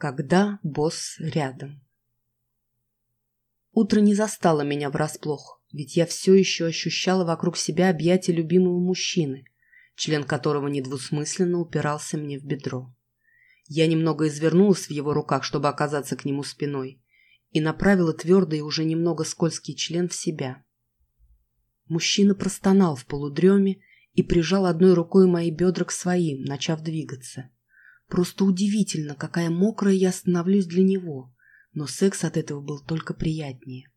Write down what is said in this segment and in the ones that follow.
Когда босс рядом. Утро не застало меня врасплох, ведь я все еще ощущала вокруг себя объятия любимого мужчины, член которого недвусмысленно упирался мне в бедро. Я немного извернулась в его руках, чтобы оказаться к нему спиной, и направила твердый и уже немного скользкий член в себя. Мужчина простонал в полудреме и прижал одной рукой мои бедра к своим, начав двигаться. Просто удивительно, какая мокрая я становлюсь для него, но секс от этого был только приятнее.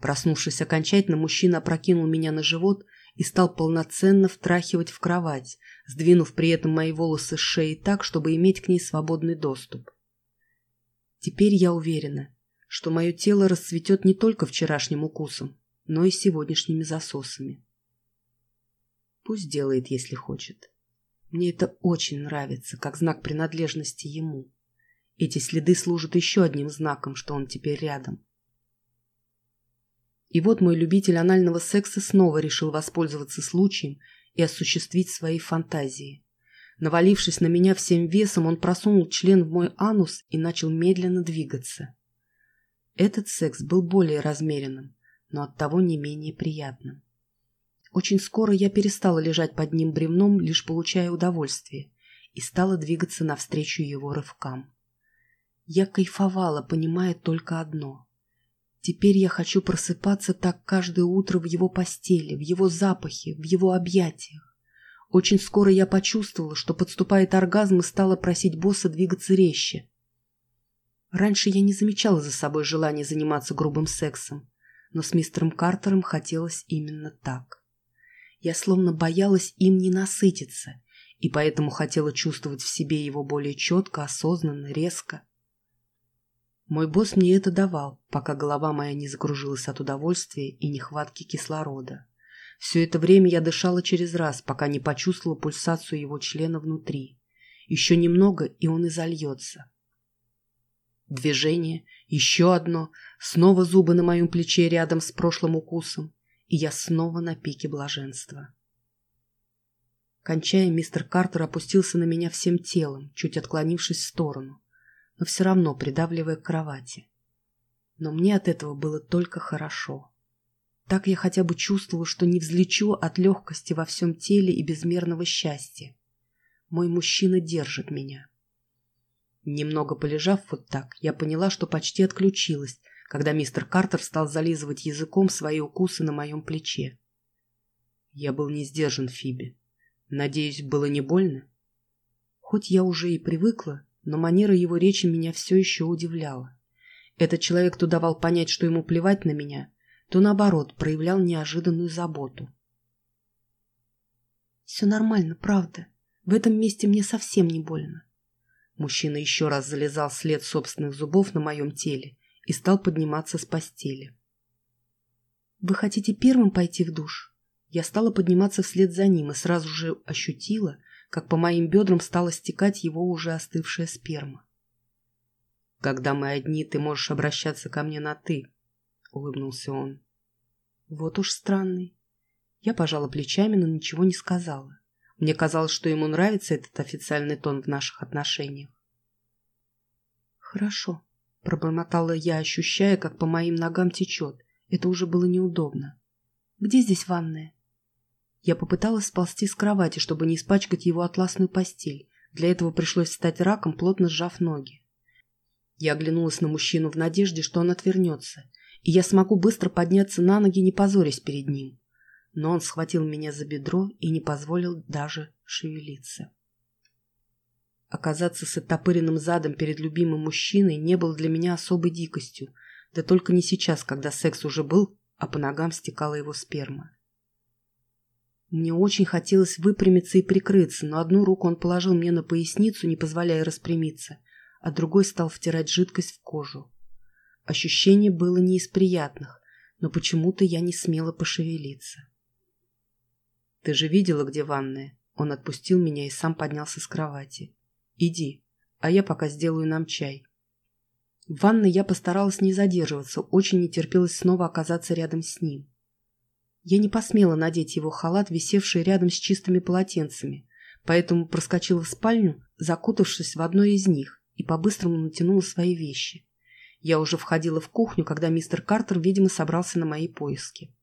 Проснувшись окончательно, мужчина опрокинул меня на живот и стал полноценно втрахивать в кровать, сдвинув при этом мои волосы с шеи так, чтобы иметь к ней свободный доступ. Теперь я уверена, что мое тело расцветет не только вчерашним укусом, но и сегодняшними засосами. Пусть делает, если хочет. Мне это очень нравится, как знак принадлежности ему. Эти следы служат еще одним знаком, что он теперь рядом. И вот мой любитель анального секса снова решил воспользоваться случаем и осуществить свои фантазии. Навалившись на меня всем весом, он просунул член в мой анус и начал медленно двигаться. Этот секс был более размеренным, но оттого не менее приятным. Очень скоро я перестала лежать под ним бревном, лишь получая удовольствие, и стала двигаться навстречу его рывкам. Я кайфовала, понимая только одно. Теперь я хочу просыпаться так каждое утро в его постели, в его запахе, в его объятиях. Очень скоро я почувствовала, что подступает оргазм и стала просить босса двигаться резче. Раньше я не замечала за собой желания заниматься грубым сексом, но с мистером Картером хотелось именно так. Я словно боялась им не насытиться, и поэтому хотела чувствовать в себе его более четко, осознанно, резко. Мой босс мне это давал, пока голова моя не закружилась от удовольствия и нехватки кислорода. Все это время я дышала через раз, пока не почувствовала пульсацию его члена внутри. Еще немного, и он изольется. Движение, еще одно, снова зубы на моем плече рядом с прошлым укусом и я снова на пике блаженства. Кончая, мистер Картер опустился на меня всем телом, чуть отклонившись в сторону, но все равно придавливая к кровати. Но мне от этого было только хорошо. Так я хотя бы чувствовала, что не взлечу от легкости во всем теле и безмерного счастья. Мой мужчина держит меня. Немного полежав вот так, я поняла, что почти отключилась, когда мистер Картер стал зализывать языком свои укусы на моем плече. Я был не сдержан Фиби. Надеюсь, было не больно? Хоть я уже и привыкла, но манера его речи меня все еще удивляла. Этот человек то давал понять, что ему плевать на меня, то, наоборот, проявлял неожиданную заботу. «Все нормально, правда. В этом месте мне совсем не больно». Мужчина еще раз залезал след собственных зубов на моем теле и стал подниматься с постели. «Вы хотите первым пойти в душ?» Я стала подниматься вслед за ним и сразу же ощутила, как по моим бедрам стала стекать его уже остывшая сперма. «Когда мы одни, ты можешь обращаться ко мне на «ты», — улыбнулся он. «Вот уж странный». Я пожала плечами, но ничего не сказала. Мне казалось, что ему нравится этот официальный тон в наших отношениях. «Хорошо», Пробормотала я, ощущая, как по моим ногам течет. Это уже было неудобно. «Где здесь ванная?» Я попыталась сползти с кровати, чтобы не испачкать его атласную постель. Для этого пришлось встать раком, плотно сжав ноги. Я оглянулась на мужчину в надежде, что он отвернется, и я смогу быстро подняться на ноги, не позорясь перед ним. Но он схватил меня за бедро и не позволил даже шевелиться. Оказаться с оттопыренным задом перед любимым мужчиной не было для меня особой дикостью, да только не сейчас, когда секс уже был, а по ногам стекала его сперма. Мне очень хотелось выпрямиться и прикрыться, но одну руку он положил мне на поясницу, не позволяя распрямиться, а другой стал втирать жидкость в кожу. Ощущение было не из приятных, но почему-то я не смела пошевелиться. «Ты же видела, где ванная?» Он отпустил меня и сам поднялся с кровати. Иди, а я пока сделаю нам чай. В ванной я постаралась не задерживаться, очень не терпелось снова оказаться рядом с ним. Я не посмела надеть его халат, висевший рядом с чистыми полотенцами, поэтому проскочила в спальню, закутавшись в одно из них, и по-быстрому натянула свои вещи. Я уже входила в кухню, когда мистер Картер, видимо, собрался на мои поиски.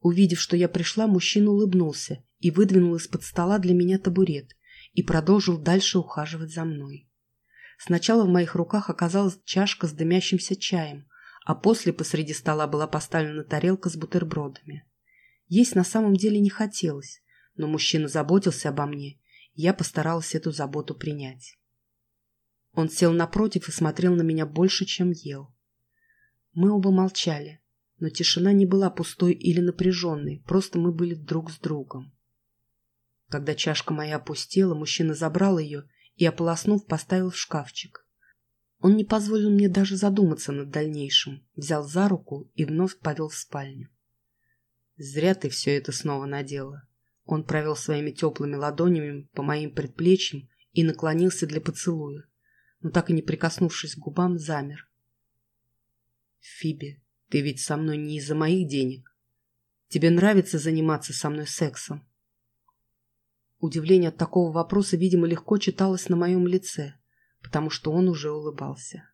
Увидев, что я пришла, мужчина улыбнулся и выдвинул из-под стола для меня табурет и продолжил дальше ухаживать за мной. Сначала в моих руках оказалась чашка с дымящимся чаем, а после посреди стола была поставлена тарелка с бутербродами. Есть на самом деле не хотелось, но мужчина заботился обо мне, и я постаралась эту заботу принять. Он сел напротив и смотрел на меня больше, чем ел. Мы оба молчали, но тишина не была пустой или напряженной, просто мы были друг с другом. Когда чашка моя опустела, мужчина забрал ее и, ополоснув, поставил в шкафчик. Он не позволил мне даже задуматься над дальнейшим, взял за руку и вновь повел в спальню. «Зря ты все это снова надела». Он провел своими теплыми ладонями по моим предплечьям и наклонился для поцелуя но так и не прикоснувшись к губам, замер. «Фиби, ты ведь со мной не из-за моих денег. Тебе нравится заниматься со мной сексом?» Удивление от такого вопроса, видимо, легко читалось на моем лице, потому что он уже улыбался.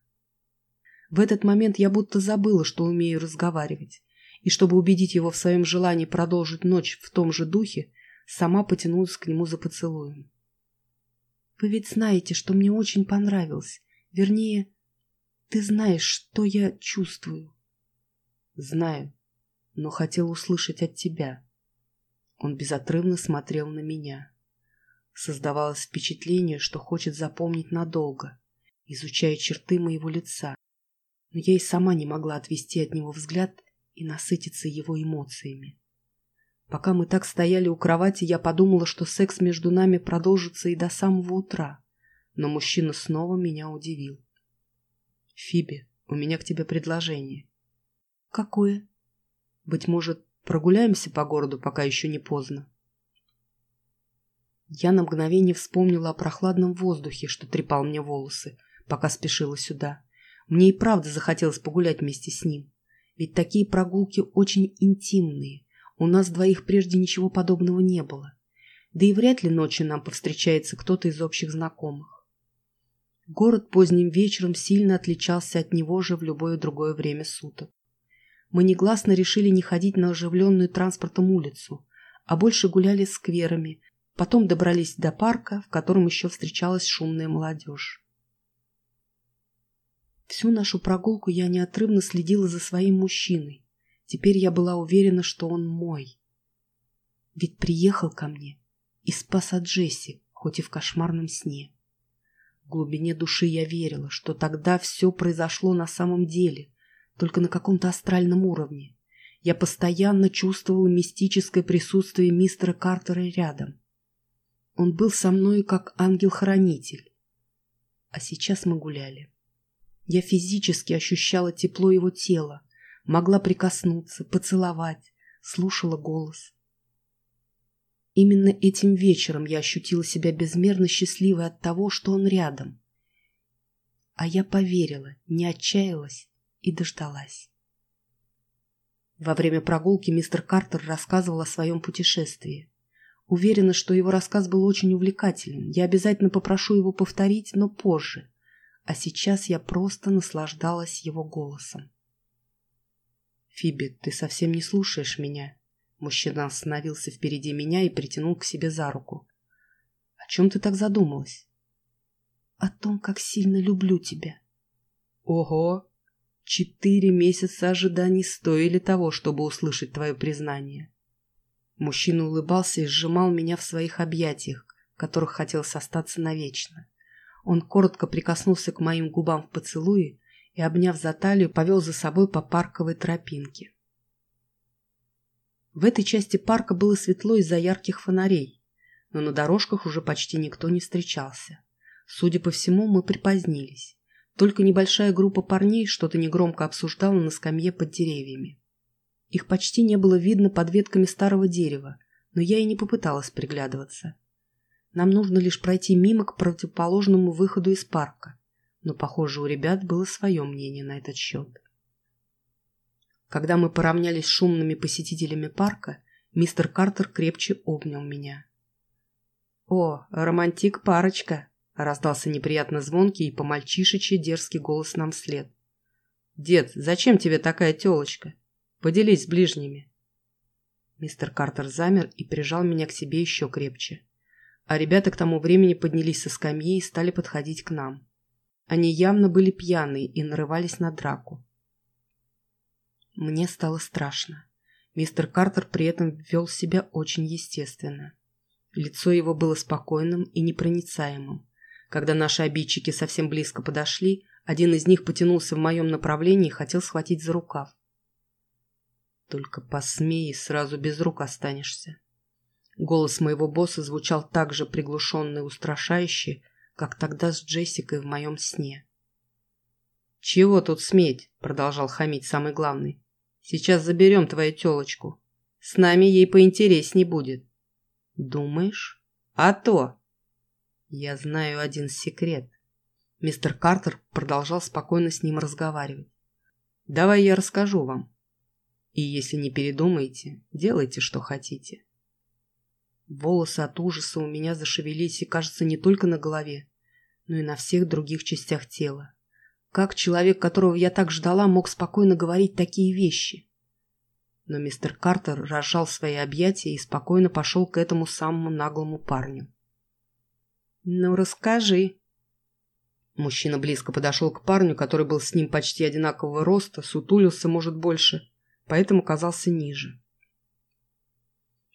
В этот момент я будто забыла, что умею разговаривать, и чтобы убедить его в своем желании продолжить ночь в том же духе, сама потянулась к нему за поцелуем. Вы ведь знаете, что мне очень понравилось. Вернее, ты знаешь, что я чувствую. Знаю, но хотел услышать от тебя. Он безотрывно смотрел на меня. Создавалось впечатление, что хочет запомнить надолго, изучая черты моего лица. Но я и сама не могла отвести от него взгляд и насытиться его эмоциями. Пока мы так стояли у кровати, я подумала, что секс между нами продолжится и до самого утра. Но мужчина снова меня удивил. «Фиби, у меня к тебе предложение». «Какое?» «Быть может, прогуляемся по городу, пока еще не поздно?» Я на мгновение вспомнила о прохладном воздухе, что трепал мне волосы, пока спешила сюда. Мне и правда захотелось погулять вместе с ним. Ведь такие прогулки очень интимные, у нас двоих прежде ничего подобного не было. Да и вряд ли ночью нам повстречается кто-то из общих знакомых. Город поздним вечером сильно отличался от него же в любое другое время суток. Мы негласно решили не ходить на оживленную транспортом улицу, а больше гуляли скверами, потом добрались до парка, в котором еще встречалась шумная молодежь. Всю нашу прогулку я неотрывно следила за своим мужчиной, Теперь я была уверена, что он мой. Ведь приехал ко мне и спас от Джесси, хоть и в кошмарном сне. В глубине души я верила, что тогда все произошло на самом деле, только на каком-то астральном уровне. Я постоянно чувствовала мистическое присутствие мистера Картера рядом. Он был со мной как ангел-хранитель. А сейчас мы гуляли. Я физически ощущала тепло его тела, могла прикоснуться, поцеловать, слушала голос. Именно этим вечером я ощутила себя безмерно счастливой от того, что он рядом. А я поверила, не отчаялась и дождалась. Во время прогулки мистер Картер рассказывал о своем путешествии. Уверена, что его рассказ был очень увлекателен. Я обязательно попрошу его повторить, но позже. А сейчас я просто наслаждалась его голосом. «Фиби, ты совсем не слушаешь меня». Мужчина остановился впереди меня и притянул к себе за руку. «О чем ты так задумалась?» «О том, как сильно люблю тебя». «Ого! Четыре месяца ожиданий стоили того, чтобы услышать твое признание». Мужчина улыбался и сжимал меня в своих объятиях, которых хотелось остаться навечно. Он коротко прикоснулся к моим губам в поцелуе и, обняв за талию, повел за собой по парковой тропинке. В этой части парка было светло из-за ярких фонарей, но на дорожках уже почти никто не встречался. Судя по всему, мы припозднились. Только небольшая группа парней что-то негромко обсуждала на скамье под деревьями. Их почти не было видно под ветками старого дерева, но я и не попыталась приглядываться. Нам нужно лишь пройти мимо к противоположному выходу из парка но, похоже, у ребят было свое мнение на этот счет. Когда мы поравнялись с шумными посетителями парка, мистер Картер крепче обнял меня. «О, романтик парочка!» Раздался неприятно звонкий и по-мальчишечьи дерзкий голос нам вслед. «Дед, зачем тебе такая телочка? Поделись с ближними». Мистер Картер замер и прижал меня к себе еще крепче. А ребята к тому времени поднялись со скамьи и стали подходить к нам. Они явно были пьяные и нарывались на драку. Мне стало страшно. Мистер Картер при этом вел себя очень естественно. Лицо его было спокойным и непроницаемым. Когда наши обидчики совсем близко подошли, один из них потянулся в моем направлении и хотел схватить за рукав. «Только посмей, сразу без рук останешься». Голос моего босса звучал так же приглушенно и устрашающе, как тогда с Джессикой в моем сне. «Чего тут сметь?» — продолжал хамить самый главный. «Сейчас заберем твою телочку. С нами ей поинтересней будет». «Думаешь?» «А то!» «Я знаю один секрет». Мистер Картер продолжал спокойно с ним разговаривать. «Давай я расскажу вам. И если не передумаете, делайте, что хотите». Волосы от ужаса у меня зашевелились и, кажется, не только на голове, но и на всех других частях тела. Как человек, которого я так ждала, мог спокойно говорить такие вещи? Но мистер Картер разжал свои объятия и спокойно пошел к этому самому наглому парню. «Ну, расскажи». Мужчина близко подошел к парню, который был с ним почти одинакового роста, сутулился, может, больше, поэтому казался ниже.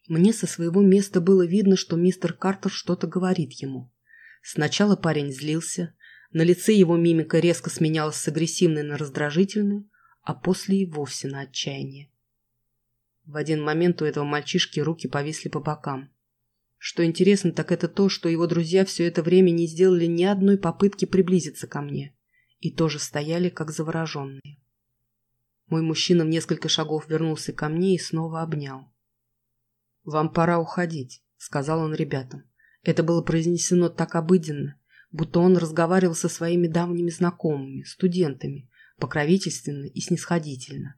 Мне со своего места было видно, что мистер Картер что-то говорит ему. Сначала парень злился, на лице его мимика резко сменялась с агрессивной на раздражительную, а после и вовсе на отчаяние. В один момент у этого мальчишки руки повисли по бокам. Что интересно, так это то, что его друзья все это время не сделали ни одной попытки приблизиться ко мне и тоже стояли как завороженные. Мой мужчина в несколько шагов вернулся ко мне и снова обнял. «Вам пора уходить», — сказал он ребятам. Это было произнесено так обыденно, будто он разговаривал со своими давними знакомыми, студентами, покровительственно и снисходительно.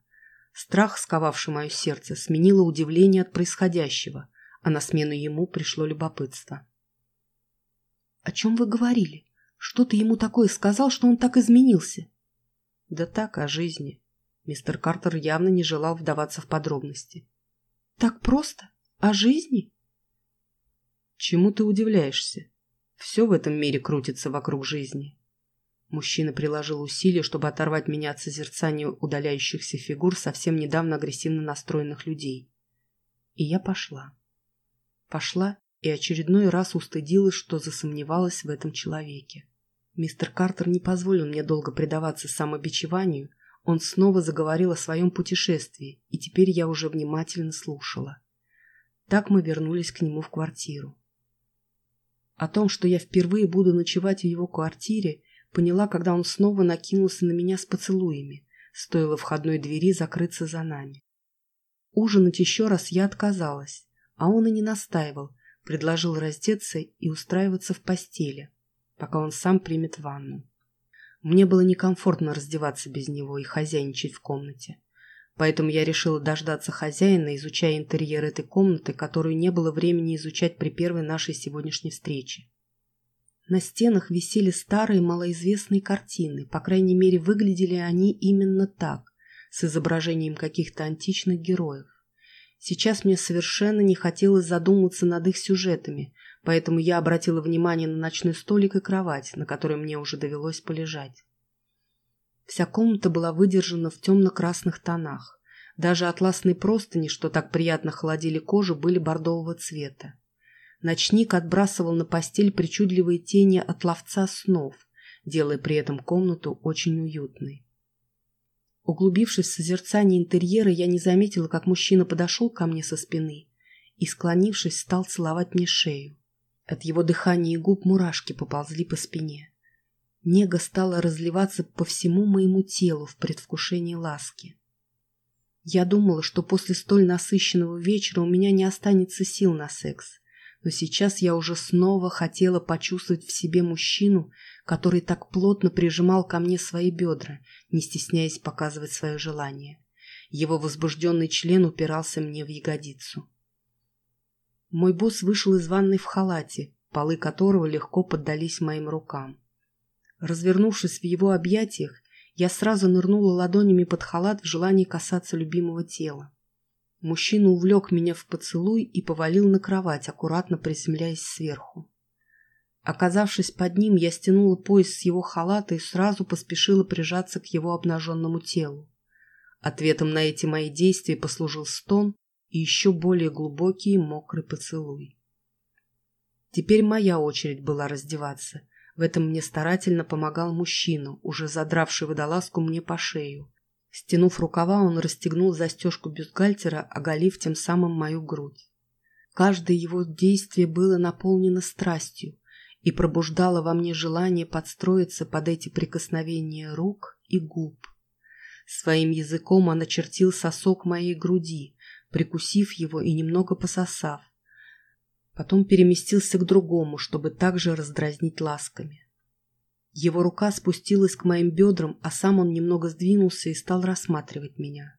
Страх, сковавший мое сердце, сменило удивление от происходящего, а на смену ему пришло любопытство. «О чем вы говорили? Что ты ему такое сказал, что он так изменился?» «Да так, о жизни». Мистер Картер явно не желал вдаваться в подробности. «Так просто? О жизни?» Чему ты удивляешься? Все в этом мире крутится вокруг жизни. Мужчина приложил усилия, чтобы оторвать меня от созерцания удаляющихся фигур совсем недавно агрессивно настроенных людей. И я пошла. Пошла и очередной раз устыдилась, что засомневалась в этом человеке. Мистер Картер не позволил мне долго предаваться самобичеванию, он снова заговорил о своем путешествии, и теперь я уже внимательно слушала. Так мы вернулись к нему в квартиру. О том, что я впервые буду ночевать в его квартире, поняла, когда он снова накинулся на меня с поцелуями, стоило входной двери закрыться за нами. Ужинать еще раз я отказалась, а он и не настаивал, предложил раздеться и устраиваться в постели, пока он сам примет ванну. Мне было некомфортно раздеваться без него и хозяйничать в комнате. Поэтому я решила дождаться хозяина, изучая интерьер этой комнаты, которую не было времени изучать при первой нашей сегодняшней встрече. На стенах висели старые малоизвестные картины, по крайней мере, выглядели они именно так, с изображением каких-то античных героев. Сейчас мне совершенно не хотелось задумываться над их сюжетами, поэтому я обратила внимание на ночной столик и кровать, на которой мне уже довелось полежать. Вся комната была выдержана в темно-красных тонах. Даже атласные простыни, что так приятно холодили кожу, были бордового цвета. Ночник отбрасывал на постель причудливые тени от ловца снов, делая при этом комнату очень уютной. Углубившись в созерцание интерьера, я не заметила, как мужчина подошел ко мне со спины и, склонившись, стал целовать мне шею. От его дыхания и губ мурашки поползли по спине. Нега стала разливаться по всему моему телу в предвкушении ласки. Я думала, что после столь насыщенного вечера у меня не останется сил на секс, но сейчас я уже снова хотела почувствовать в себе мужчину, который так плотно прижимал ко мне свои бедра, не стесняясь показывать свое желание. Его возбужденный член упирался мне в ягодицу. Мой босс вышел из ванной в халате, полы которого легко поддались моим рукам. Развернувшись в его объятиях, я сразу нырнула ладонями под халат в желании касаться любимого тела. Мужчина увлек меня в поцелуй и повалил на кровать, аккуратно приземляясь сверху. Оказавшись под ним, я стянула пояс с его халата и сразу поспешила прижаться к его обнаженному телу. Ответом на эти мои действия послужил стон и еще более глубокий и мокрый поцелуй. Теперь моя очередь была раздеваться. В этом мне старательно помогал мужчина, уже задравший водолазку мне по шею. Стянув рукава, он расстегнул застежку бюстгальтера, оголив тем самым мою грудь. Каждое его действие было наполнено страстью и пробуждало во мне желание подстроиться под эти прикосновения рук и губ. Своим языком он очертил сосок моей груди, прикусив его и немного пососав. Потом переместился к другому, чтобы также раздразнить ласками. Его рука спустилась к моим бедрам, а сам он немного сдвинулся и стал рассматривать меня.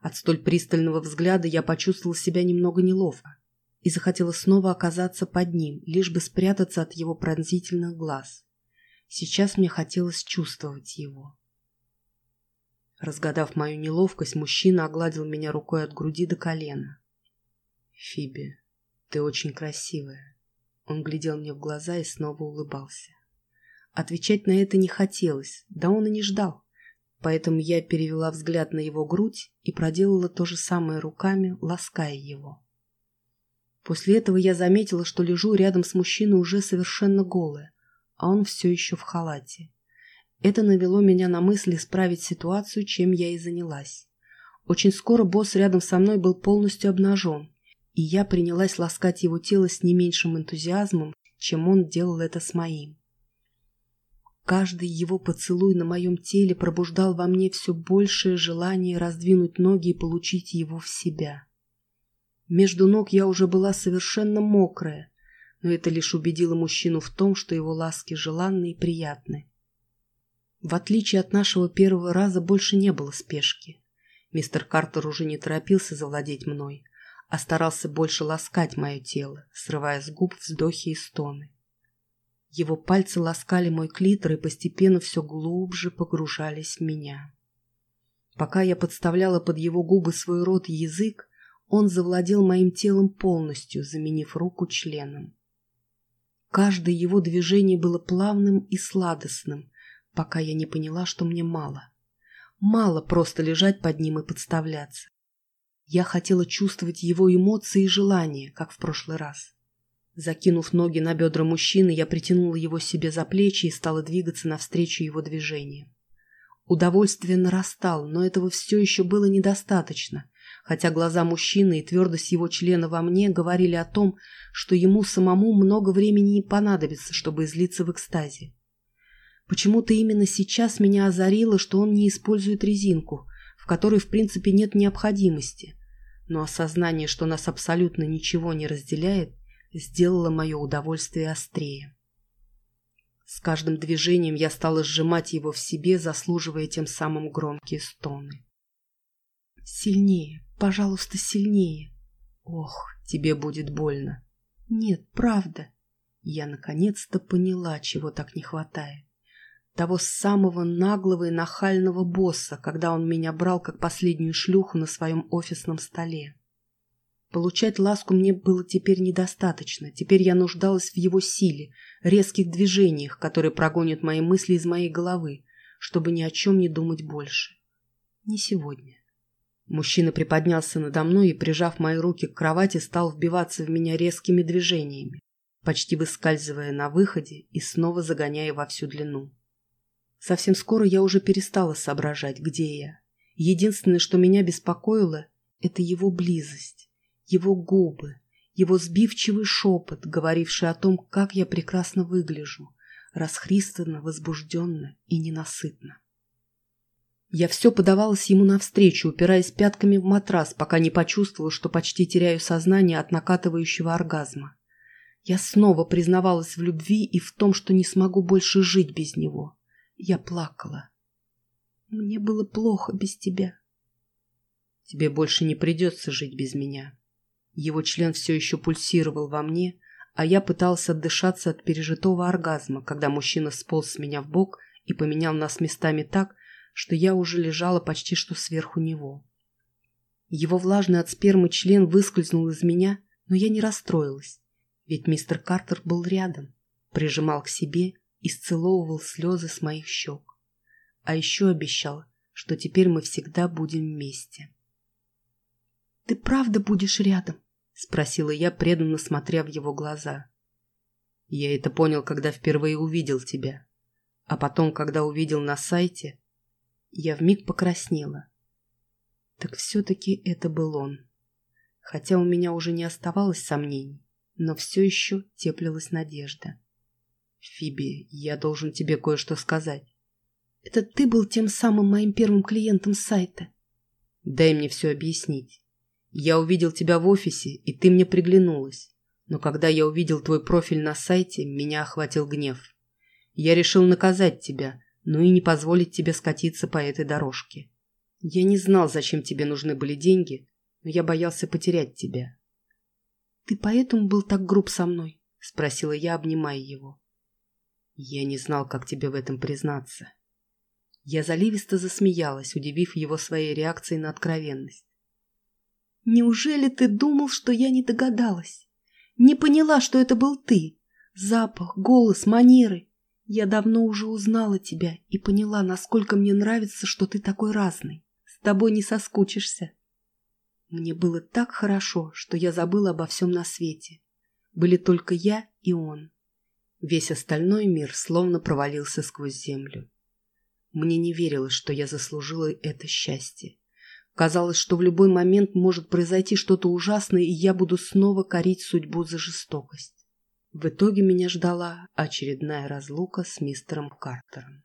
От столь пристального взгляда я почувствовала себя немного неловко и захотела снова оказаться под ним, лишь бы спрятаться от его пронзительных глаз. Сейчас мне хотелось чувствовать его. Разгадав мою неловкость, мужчина огладил меня рукой от груди до колена. «Фиби, ты очень красивая». Он глядел мне в глаза и снова улыбался. Отвечать на это не хотелось, да он и не ждал. Поэтому я перевела взгляд на его грудь и проделала то же самое руками, лаская его. После этого я заметила, что лежу рядом с мужчиной уже совершенно голая, а он все еще в халате. Это навело меня на мысль исправить ситуацию, чем я и занялась. Очень скоро босс рядом со мной был полностью обнажен, и я принялась ласкать его тело с не меньшим энтузиазмом, чем он делал это с моим. Каждый его поцелуй на моем теле пробуждал во мне все большее желание раздвинуть ноги и получить его в себя. Между ног я уже была совершенно мокрая, но это лишь убедило мужчину в том, что его ласки желанны и приятны. В отличие от нашего первого раза больше не было спешки. Мистер Картер уже не торопился завладеть мной, а старался больше ласкать мое тело, срывая с губ вздохи и стоны. Его пальцы ласкали мой клитор и постепенно все глубже погружались в меня. Пока я подставляла под его губы свой рот и язык, он завладел моим телом полностью, заменив руку членом. Каждое его движение было плавным и сладостным, пока я не поняла, что мне мало. Мало просто лежать под ним и подставляться. Я хотела чувствовать его эмоции и желания, как в прошлый раз. Закинув ноги на бедра мужчины, я притянула его себе за плечи и стала двигаться навстречу его движениям. Удовольствие нарастало, но этого все еще было недостаточно, хотя глаза мужчины и твердость его члена во мне говорили о том, что ему самому много времени не понадобится, чтобы излиться в экстазе. Почему-то именно сейчас меня озарило, что он не использует резинку, в которой в принципе нет необходимости, но осознание, что нас абсолютно ничего не разделяет, сделало мое удовольствие острее. С каждым движением я стала сжимать его в себе, заслуживая тем самым громкие стоны. «Сильнее, пожалуйста, сильнее!» «Ох, тебе будет больно!» «Нет, правда!» Я наконец-то поняла, чего так не хватает того самого наглого и нахального босса, когда он меня брал как последнюю шлюху на своем офисном столе. Получать ласку мне было теперь недостаточно, теперь я нуждалась в его силе, резких движениях, которые прогонят мои мысли из моей головы, чтобы ни о чем не думать больше. Не сегодня. Мужчина приподнялся надо мной и, прижав мои руки к кровати, стал вбиваться в меня резкими движениями, почти выскальзывая на выходе и снова загоняя во всю длину. Совсем скоро я уже перестала соображать, где я. Единственное, что меня беспокоило, это его близость, его губы, его сбивчивый шепот, говоривший о том, как я прекрасно выгляжу, расхристанно, возбужденно и ненасытно. Я все подавалась ему навстречу, упираясь пятками в матрас, пока не почувствовала, что почти теряю сознание от накатывающего оргазма. Я снова признавалась в любви и в том, что не смогу больше жить без него. Я плакала. Мне было плохо без тебя. Тебе больше не придется жить без меня. Его член все еще пульсировал во мне, а я пытался отдышаться от пережитого оргазма, когда мужчина сполз с меня в бок и поменял нас местами так, что я уже лежала почти что сверху него. Его влажный от спермы член выскользнул из меня, но я не расстроилась, ведь мистер Картер был рядом, прижимал к себе и сцеловывал слезы с моих щек. А еще обещал, что теперь мы всегда будем вместе. «Ты правда будешь рядом?» — спросила я, преданно смотря в его глаза. «Я это понял, когда впервые увидел тебя. А потом, когда увидел на сайте, я вмиг покраснела. Так все-таки это был он. Хотя у меня уже не оставалось сомнений, но все еще теплилась надежда. «Фиби, я должен тебе кое-что сказать». «Это ты был тем самым моим первым клиентом сайта?» «Дай мне все объяснить. Я увидел тебя в офисе, и ты мне приглянулась. Но когда я увидел твой профиль на сайте, меня охватил гнев. Я решил наказать тебя, ну и не позволить тебе скатиться по этой дорожке. Я не знал, зачем тебе нужны были деньги, но я боялся потерять тебя. «Ты поэтому был так груб со мной?» — спросила я, обнимая его. Я не знал, как тебе в этом признаться. Я заливисто засмеялась, удивив его своей реакцией на откровенность. «Неужели ты думал, что я не догадалась? Не поняла, что это был ты? Запах, голос, манеры. Я давно уже узнала тебя и поняла, насколько мне нравится, что ты такой разный. С тобой не соскучишься». Мне было так хорошо, что я забыла обо всем на свете. Были только я и он. Весь остальной мир словно провалился сквозь землю. Мне не верилось, что я заслужила это счастье. Казалось, что в любой момент может произойти что-то ужасное, и я буду снова корить судьбу за жестокость. В итоге меня ждала очередная разлука с мистером Картером.